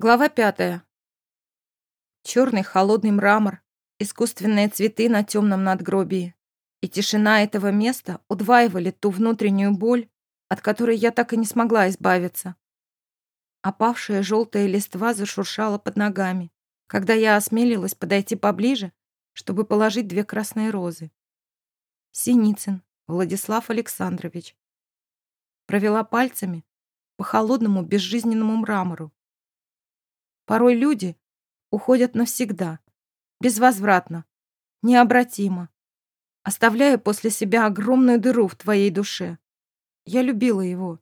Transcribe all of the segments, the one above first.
Глава пятая. Черный холодный мрамор, искусственные цветы на темном надгробии и тишина этого места удваивали ту внутреннюю боль, от которой я так и не смогла избавиться. Опавшая желтая листва зашуршала под ногами, когда я осмелилась подойти поближе, чтобы положить две красные розы. Синицын Владислав Александрович. Провела пальцами по холодному безжизненному мрамору, Порой люди уходят навсегда, безвозвратно, необратимо, оставляя после себя огромную дыру в твоей душе. Я любила его.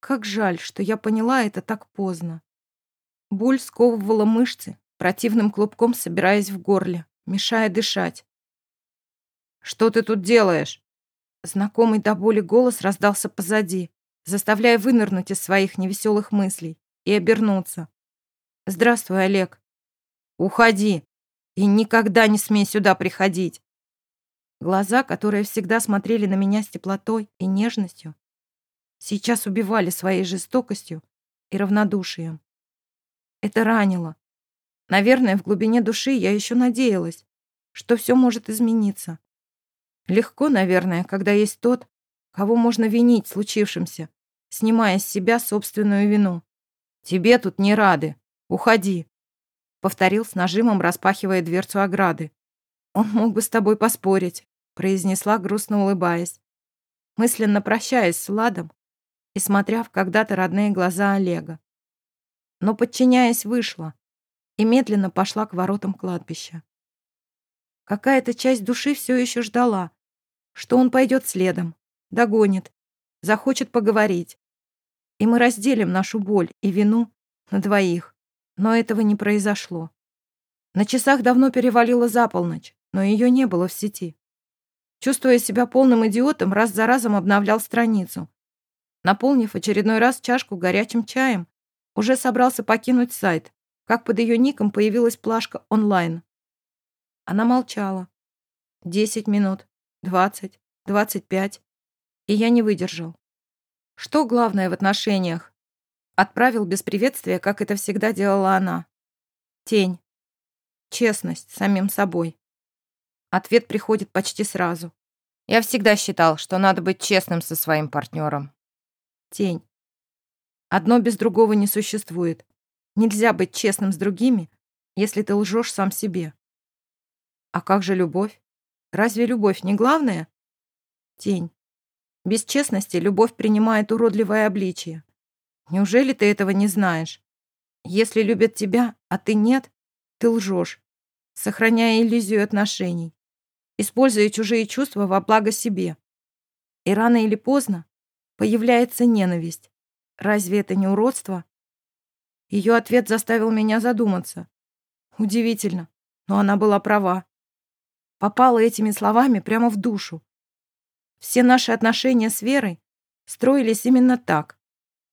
Как жаль, что я поняла это так поздно. Боль сковывала мышцы, противным клубком собираясь в горле, мешая дышать. «Что ты тут делаешь?» Знакомый до боли голос раздался позади, заставляя вынырнуть из своих невеселых мыслей и обернуться. «Здравствуй, Олег». «Уходи и никогда не смей сюда приходить». Глаза, которые всегда смотрели на меня с теплотой и нежностью, сейчас убивали своей жестокостью и равнодушием. Это ранило. Наверное, в глубине души я еще надеялась, что все может измениться. Легко, наверное, когда есть тот, кого можно винить случившимся, снимая с себя собственную вину. Тебе тут не рады. «Уходи», — повторил с нажимом, распахивая дверцу ограды. «Он мог бы с тобой поспорить», — произнесла, грустно улыбаясь, мысленно прощаясь с Владом и смотря в когда-то родные глаза Олега. Но, подчиняясь, вышла и медленно пошла к воротам кладбища. Какая-то часть души все еще ждала, что он пойдет следом, догонит, захочет поговорить. И мы разделим нашу боль и вину на двоих. Но этого не произошло. На часах давно перевалило за полночь, но ее не было в сети. Чувствуя себя полным идиотом, раз за разом обновлял страницу. Наполнив очередной раз чашку горячим чаем, уже собрался покинуть сайт, как под ее ником появилась плашка онлайн. Она молчала. Десять минут, двадцать, двадцать пять. И я не выдержал. Что главное в отношениях? Отправил без приветствия, как это всегда делала она. Тень. Честность самим собой. Ответ приходит почти сразу. Я всегда считал, что надо быть честным со своим партнером. Тень. Одно без другого не существует. Нельзя быть честным с другими, если ты лжешь сам себе. А как же любовь? Разве любовь не главное? Тень. Без честности любовь принимает уродливое обличие. Неужели ты этого не знаешь? Если любят тебя, а ты нет, ты лжешь, сохраняя иллюзию отношений, используя чужие чувства во благо себе. И рано или поздно появляется ненависть. Разве это не уродство? Ее ответ заставил меня задуматься. Удивительно, но она была права. Попала этими словами прямо в душу. Все наши отношения с Верой строились именно так.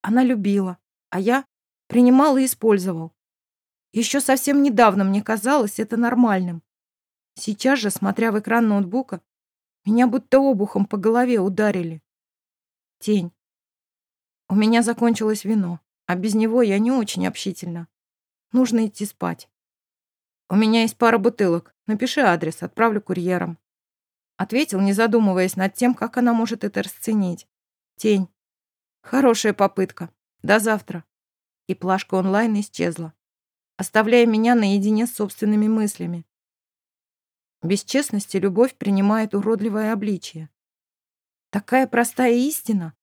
Она любила, а я принимал и использовал. Еще совсем недавно мне казалось это нормальным. Сейчас же, смотря в экран ноутбука, меня будто обухом по голове ударили. Тень. У меня закончилось вино, а без него я не очень общительна. Нужно идти спать. У меня есть пара бутылок. Напиши адрес, отправлю курьером. Ответил, не задумываясь над тем, как она может это расценить. Тень. Хорошая попытка. До завтра. И плашка онлайн исчезла, оставляя меня наедине с собственными мыслями. Без честности любовь принимает уродливое обличие. Такая простая истина,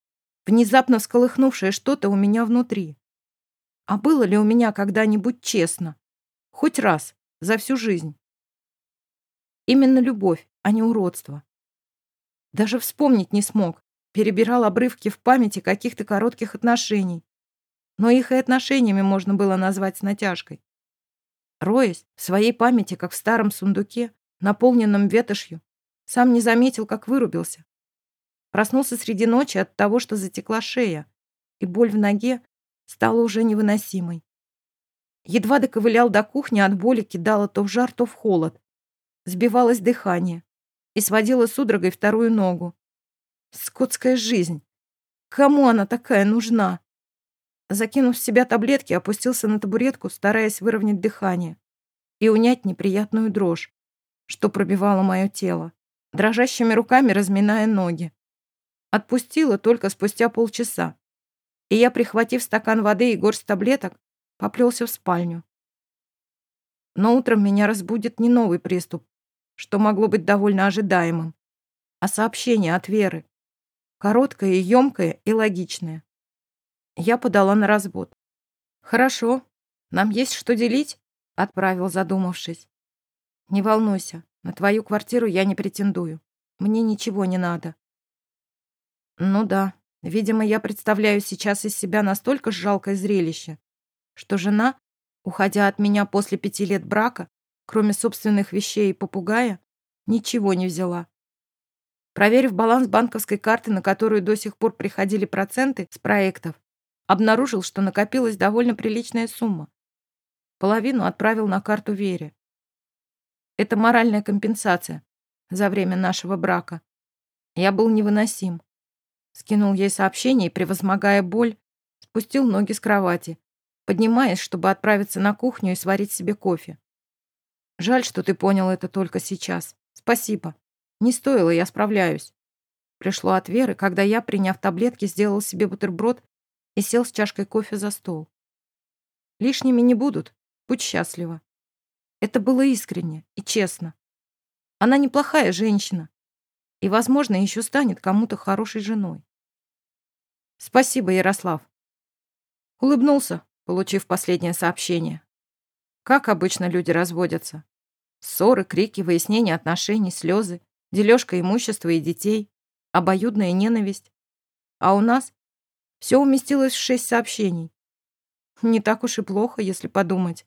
внезапно всколыхнувшая что-то у меня внутри. А было ли у меня когда-нибудь честно? Хоть раз, за всю жизнь. Именно любовь, а не уродство. Даже вспомнить не смог, перебирал обрывки в памяти каких-то коротких отношений. Но их и отношениями можно было назвать с натяжкой. Роясь в своей памяти, как в старом сундуке, наполненном ветошью, сам не заметил, как вырубился. Проснулся среди ночи от того, что затекла шея, и боль в ноге стала уже невыносимой. Едва доковылял до кухни, от боли кидало то в жар, то в холод. Сбивалось дыхание и сводило судорогой вторую ногу. Скотская жизнь. Кому она такая нужна? Закинув в себя таблетки, опустился на табуретку, стараясь выровнять дыхание и унять неприятную дрожь, что пробивало мое тело, дрожащими руками разминая ноги. Отпустила только спустя полчаса, и я, прихватив стакан воды и горсть таблеток, поплелся в спальню. Но утром меня разбудит не новый приступ, что могло быть довольно ожидаемым, а сообщение от Веры. Короткое, емкое и логичное. Я подала на развод. «Хорошо, нам есть что делить?» — отправил, задумавшись. «Не волнуйся, на твою квартиру я не претендую. Мне ничего не надо». «Ну да, видимо, я представляю сейчас из себя настолько жалкое зрелище, что жена, уходя от меня после пяти лет брака, кроме собственных вещей и попугая, ничего не взяла. Проверив баланс банковской карты, на которую до сих пор приходили проценты с проектов, обнаружил, что накопилась довольно приличная сумма. Половину отправил на карту Вере. Это моральная компенсация за время нашего брака. Я был невыносим. Скинул ей сообщение и, превозмогая боль, спустил ноги с кровати, поднимаясь, чтобы отправиться на кухню и сварить себе кофе. Жаль, что ты понял это только сейчас. Спасибо. Не стоило, я справляюсь. Пришло от Веры, когда я, приняв таблетки, сделал себе бутерброд и сел с чашкой кофе за стол. Лишними не будут, будь счастлива. Это было искренне и честно. Она неплохая женщина и, возможно, еще станет кому-то хорошей женой. Спасибо, Ярослав. Улыбнулся, получив последнее сообщение. Как обычно люди разводятся. Ссоры, крики, выяснение отношений, слезы, дележка имущества и детей, обоюдная ненависть. А у нас все уместилось в шесть сообщений. Не так уж и плохо, если подумать.